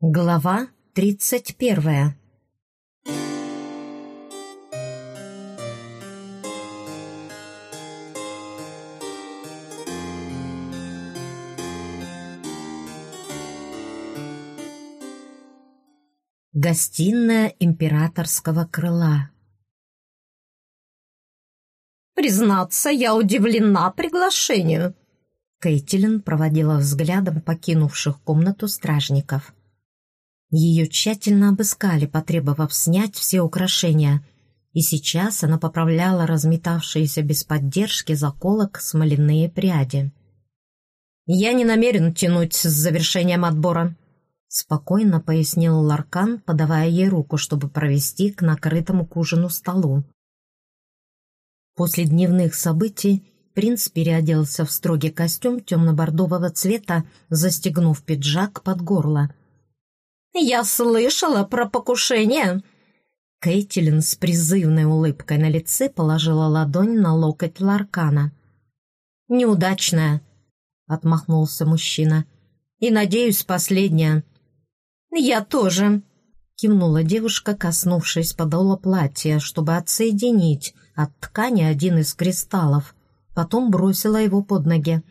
Глава тридцать первая. Гостиная императорского крыла. «Признаться, я удивлена приглашению», Кейтилин проводила взглядом покинувших комнату стражников. Ее тщательно обыскали, потребовав снять все украшения, и сейчас она поправляла разметавшиеся без поддержки заколок смоляные пряди. «Я не намерен тянуть с завершением отбора», — спокойно пояснил Ларкан, подавая ей руку, чтобы провести к накрытому к ужину столу. После дневных событий принц переоделся в строгий костюм темно-бордового цвета, застегнув пиджак под горло — «Я слышала про покушение!» Кейтилин с призывной улыбкой на лице положила ладонь на локоть Ларкана. «Неудачная!» — отмахнулся мужчина. «И, надеюсь, последняя». «Я тоже!» — кивнула девушка, коснувшись подола платья, чтобы отсоединить от ткани один из кристаллов. Потом бросила его под ноги.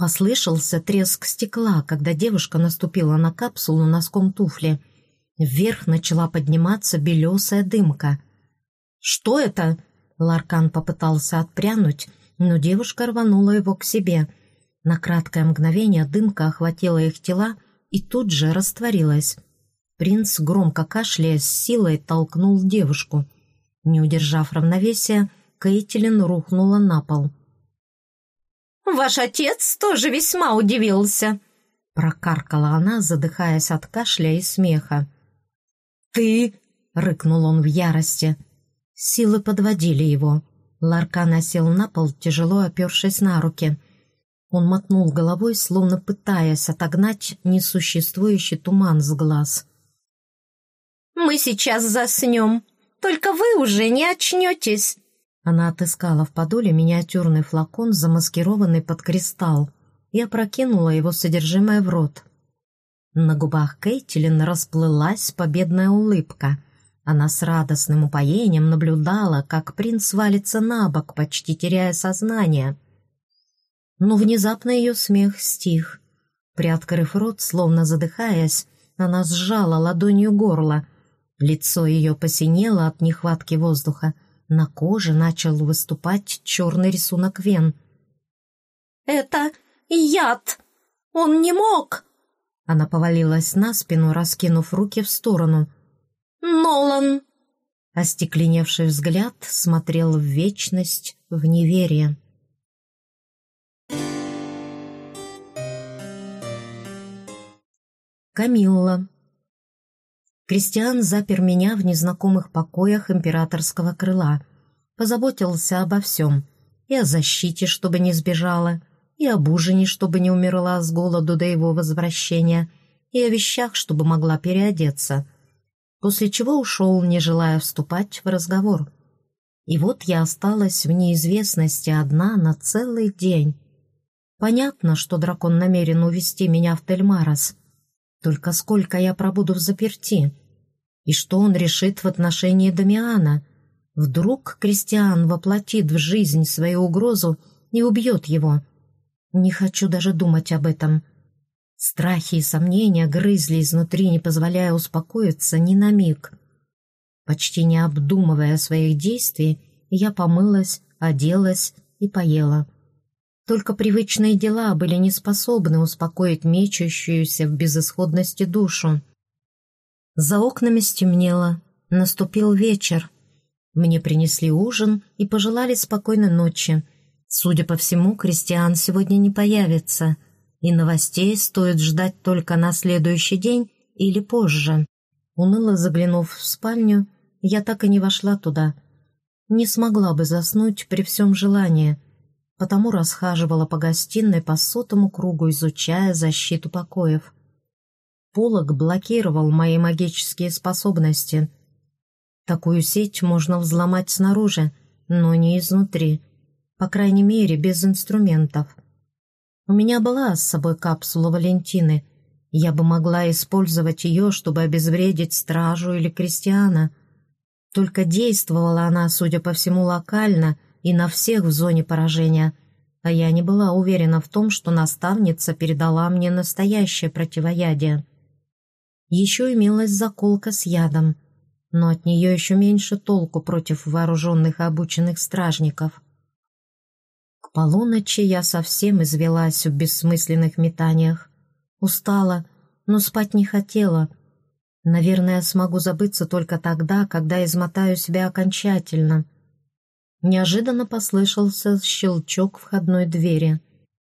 Послышался треск стекла, когда девушка наступила на капсулу носком туфли. Вверх начала подниматься белесая дымка. «Что это?» Ларкан попытался отпрянуть, но девушка рванула его к себе. На краткое мгновение дымка охватила их тела и тут же растворилась. Принц, громко кашляя, с силой толкнул девушку. Не удержав равновесия, Кейтилин рухнула на пол. Ваш отец тоже весьма удивился», — прокаркала она, задыхаясь от кашля и смеха. «Ты...» — рыкнул он в ярости. Силы подводили его. Ларкан осел на пол, тяжело опершись на руки. Он мотнул головой, словно пытаясь отогнать несуществующий туман с глаз. «Мы сейчас заснем, только вы уже не очнетесь», она отыскала в подоле миниатюрный флакон, замаскированный под кристалл, и опрокинула его содержимое в рот. На губах Кейтилин расплылась победная улыбка. Она с радостным упоением наблюдала, как принц валится на бок, почти теряя сознание. Но внезапно ее смех стих. Приоткрыв рот, словно задыхаясь, она сжала ладонью горло. Лицо ее посинело от нехватки воздуха, на коже начал выступать черный рисунок вен. «Это яд! Он не мог!» Она повалилась на спину, раскинув руки в сторону. «Нолан!» Остекленевший взгляд смотрел в вечность, в неверие. Камилла. Кристиан запер меня в незнакомых покоях императорского крыла, позаботился обо всем, и о защите, чтобы не сбежала, и об ужине, чтобы не умерла с голоду до его возвращения, и о вещах, чтобы могла переодеться, после чего ушел, не желая вступать в разговор. И вот я осталась в неизвестности одна на целый день. Понятно, что дракон намерен увести меня в Тельмарос. Только сколько я пробуду в заперти? И что он решит в отношении Дамиана? Вдруг Кристиан воплотит в жизнь свою угрозу и убьет его? Не хочу даже думать об этом. Страхи и сомнения грызли изнутри, не позволяя успокоиться ни на миг. Почти не обдумывая своих действий, я помылась, оделась и поела. Только привычные дела были не способны успокоить мечущуюся в безысходности душу. За окнами стемнело, наступил вечер. Мне принесли ужин и пожелали спокойной ночи. Судя по всему, Кристиан сегодня не появится, и новостей стоит ждать только на следующий день или позже. Уныло заглянув в спальню, я так и не вошла туда. Не смогла бы заснуть при всем желании, потому расхаживала по гостиной по сотому кругу, изучая защиту покоев. Полог блокировал мои магические способности. Такую сеть можно взломать снаружи, но не изнутри. По крайней мере, без инструментов. У меня была с собой капсула Валентины, Я бы могла использовать ее, чтобы обезвредить стражу или крестьяна. Только действовала она, судя по всему, локально и на всех в зоне поражения, а я не была уверена в том, что наставница передала мне настоящее противоядие. Еще имелась заколка с ядом, но от нее еще меньше толку против вооруженных и обученных стражников. К полуночи я совсем извелась в бессмысленных метаниях. Устала, но спать не хотела. Наверное, смогу забыться только тогда, когда измотаю себя окончательно. Неожиданно послышался щелчок входной двери.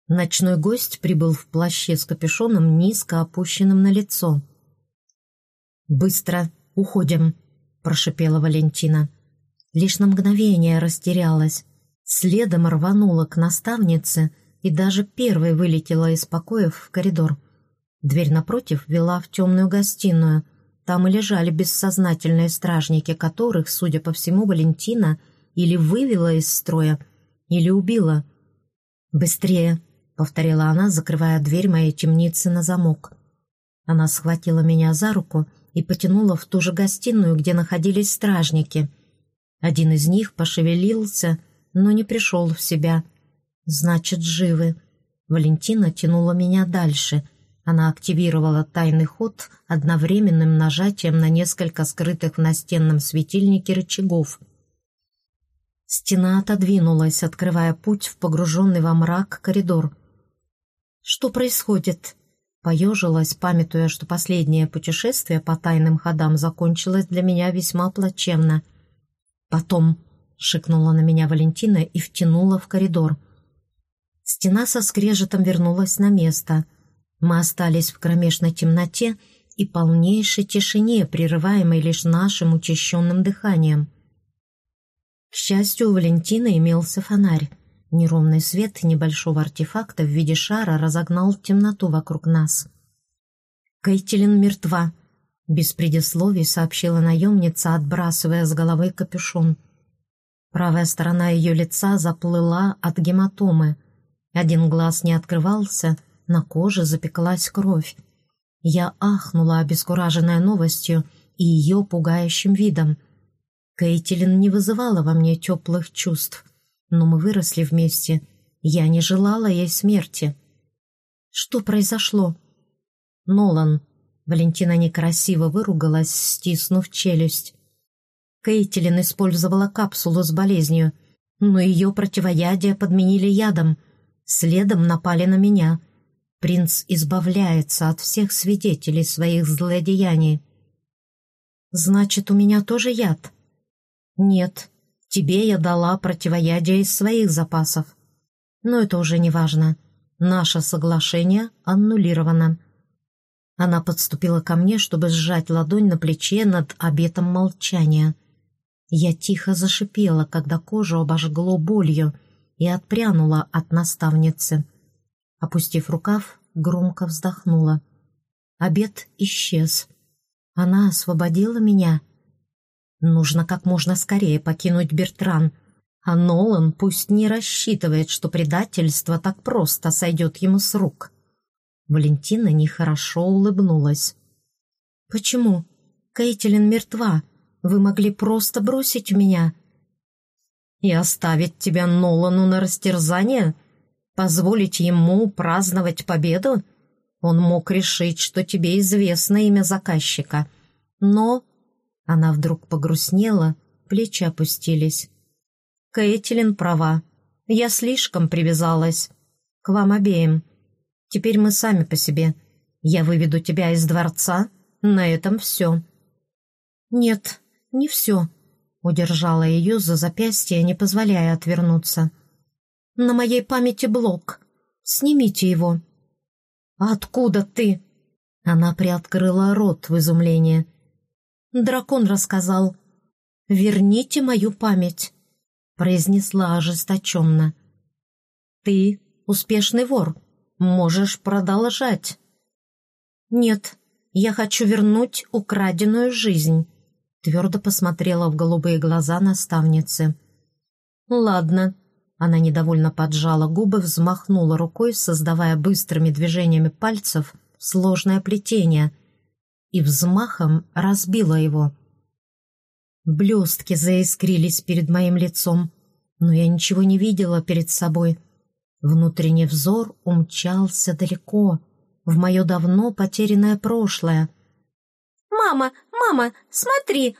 Ночной гость прибыл в плаще с капюшоном, низко опущенным на лицо. «Быстро уходим», — прошипела Валентина. Лишь на мгновение растерялась. Следом рванула к наставнице и даже первой вылетела из покоев в коридор. Дверь напротив вела в темную гостиную. Там и лежали бессознательные стражники, которых, судя по всему, Валентина или вывела из строя, или убила. «Быстрее!» — повторила она, закрывая дверь моей темницы на замок. Она схватила меня за руку потянула в ту же гостиную, где находились стражники. Один из них пошевелился, но не пришел в себя. «Значит, живы». Валентина тянула меня дальше. Она активировала тайный ход одновременным нажатием на несколько скрытых в настенном светильнике рычагов. Стена отодвинулась, открывая путь в погруженный во мрак коридор. «Что происходит?» Поежилась, памятуя, что последнее путешествие по тайным ходам закончилось для меня весьма плачевно. «Потом», — шикнула на меня Валентина и втянула в коридор. Стена со скрежетом вернулась на место. Мы остались в кромешной темноте и полнейшей тишине, прерываемой лишь нашим учащенным дыханием. К счастью, у Валентины имелся фонарь. Неровный свет небольшого артефакта в виде шара разогнал темноту вокруг нас. «Кейтилин мертва», — без предисловий сообщила наемница, отбрасывая с головы капюшон. Правая сторона ее лица заплыла от гематомы. Один глаз не открывался, на коже запеклась кровь. Я ахнула, обескураженная новостью и ее пугающим видом. Кейтилин не вызывала во мне теплых чувств — но мы выросли вместе. Я не желала ей смерти. Что произошло? Нолан. Валентина некрасиво выругалась, стиснув челюсть. Кейтилин использовала капсулу с болезнью, но ее противоядие подменили ядом. Следом напали на меня. Принц избавляется от всех свидетелей своих злодеяний. «Значит, у меня тоже яд?» «Нет, Тебе я дала противоядие из своих запасов. Но это уже не важно. Наше соглашение аннулировано. Она подступила ко мне, чтобы сжать ладонь на плече над обетом молчания. Я тихо зашипела, когда кожу обожгло болью, и отпрянула от наставницы. Опустив рукав, громко вздохнула. Обед исчез. Она освободила меня — Нужно как можно скорее покинуть Бертран, а Нолан пусть не рассчитывает, что предательство так просто сойдет ему с рук. Валентина нехорошо улыбнулась. «Почему? Кейтилин мертва. Вы могли просто бросить меня?» «И оставить тебя Нолану на растерзание? Позволить ему праздновать победу?» Он мог решить, что тебе известно имя заказчика. Но она вдруг погрустнела, плечи опустились. Кэтлин права. Я слишком привязалась. К вам обеим. Теперь мы сами по себе. Я выведу тебя из дворца. На этом все. Нет, не все. Удержала ее за запястье, не позволяя отвернуться. На моей памяти блок. Снимите его. «Откуда ты?» Она приоткрыла рот в изумлении. Дракон рассказал. «Верните мою память», — произнесла ожесточенно. «Ты успешный вор, можешь продолжать». «Нет, я хочу вернуть украденную жизнь», — твердо посмотрела в голубые глаза наставницы. «Ладно», — она недовольно поджала губы, взмахнула рукой, создавая быстрыми движениями пальцев сложное плетение и взмахом разбила его. Блестки заискрились перед моим лицом, но я ничего не видела перед собой. Внутренний взор умчался далеко, в мое давно потерянное прошлое. «Мама, мама, смотри!»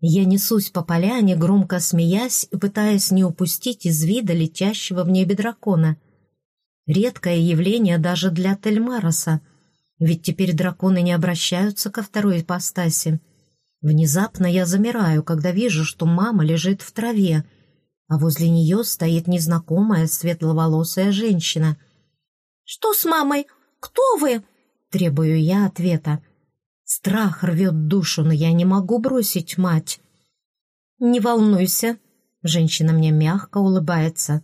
Я несусь по поляне, громко смеясь и пытаясь не упустить из вида летящего в небе дракона. Редкое явление даже для Тельмароса, ведь теперь драконы не обращаются ко второй ипостаси. Внезапно я замираю, когда вижу, что мама лежит в траве, а возле нее стоит незнакомая светловолосая женщина. «Что с мамой? Кто вы?» — требую я ответа. Страх рвет душу, но я не могу бросить мать. «Не волнуйся», — женщина мне мягко улыбается.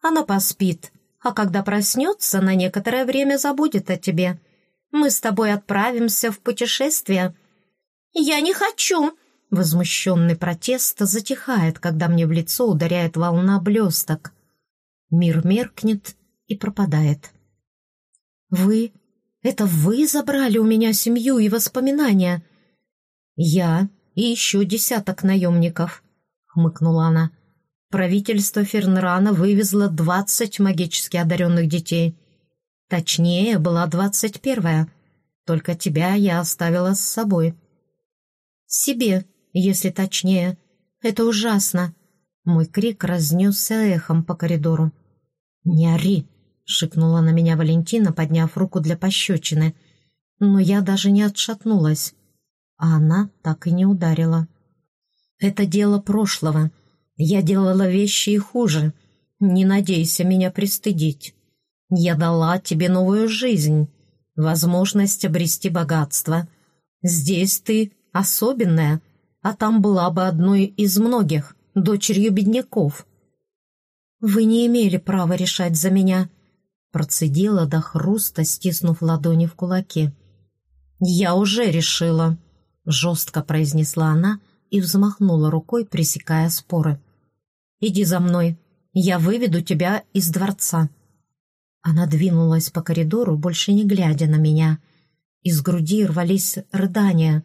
«Она поспит, а когда проснется, на некоторое время забудет о тебе. Мы с тобой отправимся в путешествие». «Я не хочу!» Возмущенный протест затихает, когда мне в лицо ударяет волна блесток. Мир меркнет и пропадает. «Вы? Это вы забрали у меня семью и воспоминания?» «Я и еще десяток наемников», — хмыкнула она. «Правительство Фернрана вывезло двадцать магически одаренных детей. Точнее, была двадцать первая. Только тебя я оставила с собой». «Себе», если точнее. Это ужасно!» Мой крик разнесся эхом по коридору. «Не ори!» — шикнула на меня Валентина, подняв руку для пощечины. Но я даже не отшатнулась, а она так и не ударила. «Это дело прошлого. Я делала вещи и хуже. Не надейся меня пристыдить. Я дала тебе новую жизнь, возможность обрести богатство. Здесь ты особенная» а там была бы одной из многих, дочерью бедняков. «Вы не имели права решать за меня», — процедила до хруста, стиснув ладони в кулаки. «Я уже решила», — жестко произнесла она и взмахнула рукой, пресекая споры. «Иди за мной, я выведу тебя из дворца». Она двинулась по коридору, больше не глядя на меня. Из груди рвались рыдания,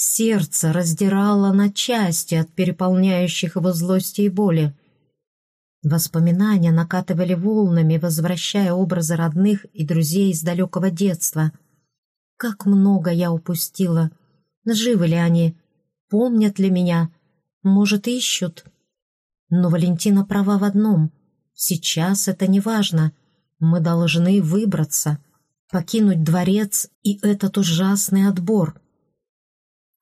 Сердце раздирало на части от переполняющих его злости и боли. Воспоминания накатывали волнами, возвращая образы родных и друзей из далекого детства. Как много я упустила! Живы ли они? Помнят ли меня? Может, ищут? Но Валентина права в одном. Сейчас это не важно. Мы должны выбраться, покинуть дворец и этот ужасный отбор —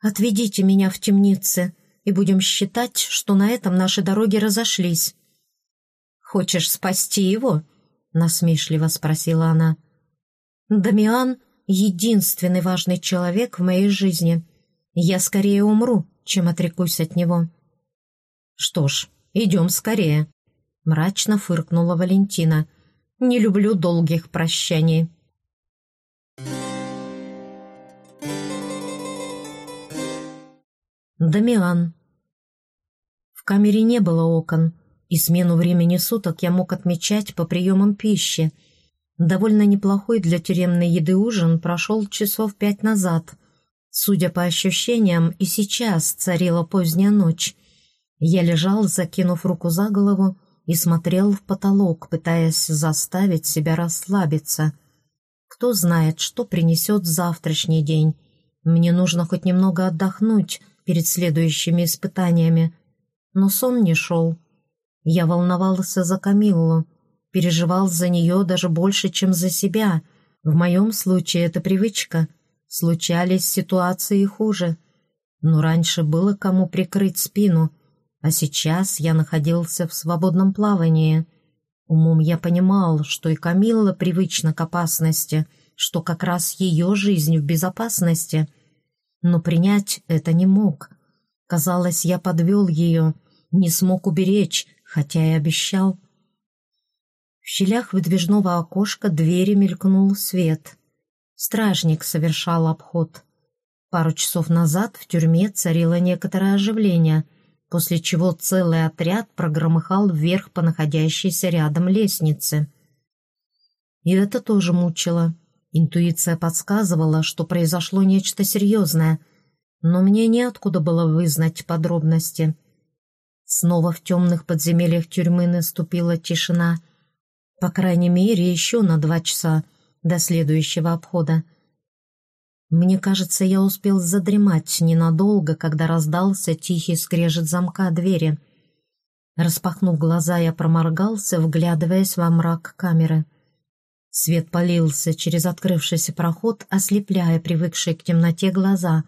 «Отведите меня в темницы, и будем считать, что на этом наши дороги разошлись». «Хочешь спасти его?» — насмешливо спросила она. «Дамиан — единственный важный человек в моей жизни. Я скорее умру, чем отрекусь от него». «Что ж, идем скорее», — мрачно фыркнула Валентина. «Не люблю долгих прощаний». Дамиан. В камере не было окон, и смену времени суток я мог отмечать по приемам пищи. Довольно неплохой для тюремной еды ужин прошел часов пять назад. Судя по ощущениям, и сейчас царила поздняя ночь. Я лежал, закинув руку за голову, и смотрел в потолок, пытаясь заставить себя расслабиться. Кто знает, что принесет завтрашний день. Мне нужно хоть немного отдохнуть, перед следующими испытаниями. Но сон не шел. Я волновался за Камиллу, переживал за нее даже больше, чем за себя. В моем случае это привычка. Случались ситуации хуже. Но раньше было кому прикрыть спину, а сейчас я находился в свободном плавании. Умом я понимал, что и Камилла привычна к опасности, что как раз ее жизнь в безопасности — но принять это не мог. Казалось, я подвел ее, не смог уберечь, хотя и обещал. В щелях выдвижного окошка двери мелькнул свет. Стражник совершал обход. Пару часов назад в тюрьме царило некоторое оживление, после чего целый отряд прогромыхал вверх по находящейся рядом лестнице. И это тоже мучило. Интуиция подсказывала, что произошло нечто серьезное, но мне неоткуда было вызнать подробности. Снова в темных подземельях тюрьмы наступила тишина. По крайней мере, еще на два часа до следующего обхода. Мне кажется, я успел задремать ненадолго, когда раздался тихий скрежет замка двери. Распахнув глаза, я проморгался, вглядываясь во мрак камеры. Свет полился через открывшийся проход, ослепляя привыкшие к темноте глаза.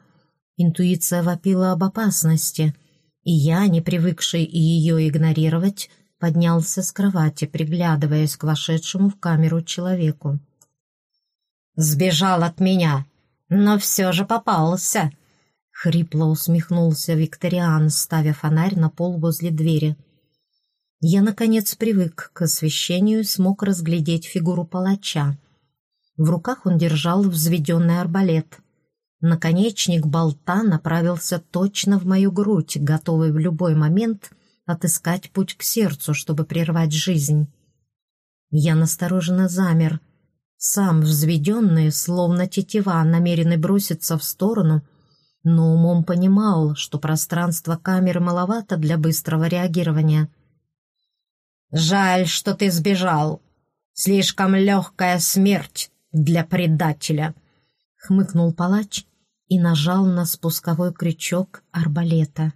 Интуиция вопила об опасности, и я, не привыкший ее игнорировать, поднялся с кровати, приглядываясь к вошедшему в камеру человеку. «Сбежал от меня, но все же попался!» Хрипло усмехнулся Викториан, ставя фонарь на пол возле двери. Я, наконец, привык к освещению и смог разглядеть фигуру палача. В руках он держал взведенный арбалет. Наконечник болта направился точно в мою грудь, готовый в любой момент отыскать путь к сердцу, чтобы прервать жизнь. Я настороженно замер. Сам взведенный, словно тетива, намеренный броситься в сторону, но умом понимал, что пространство камеры маловато для быстрого реагирования — «Жаль, что ты сбежал. Слишком легкая смерть для предателя», — хмыкнул палач и нажал на спусковой крючок арбалета.